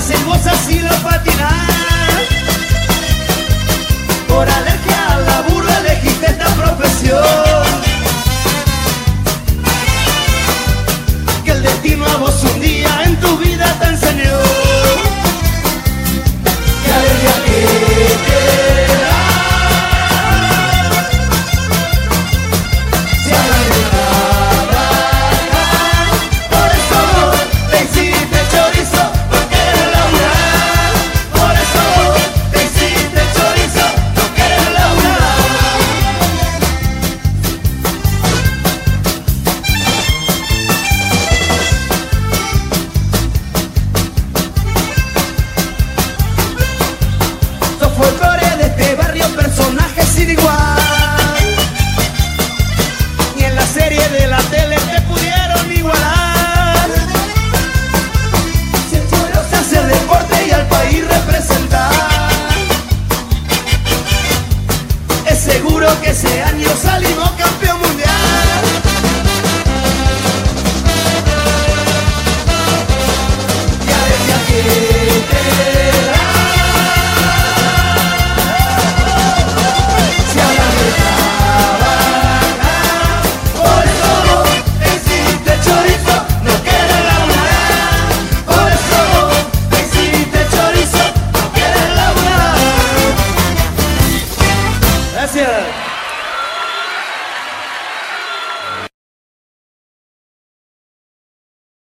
las hermosas y los. Que ese año salimos campeón mundial. Ya desde aquí te da. Si hablan de trabajar, por eso existe chorizo, no quiere laburar. Por eso existe chorizo, no quiere laburar. Gracias.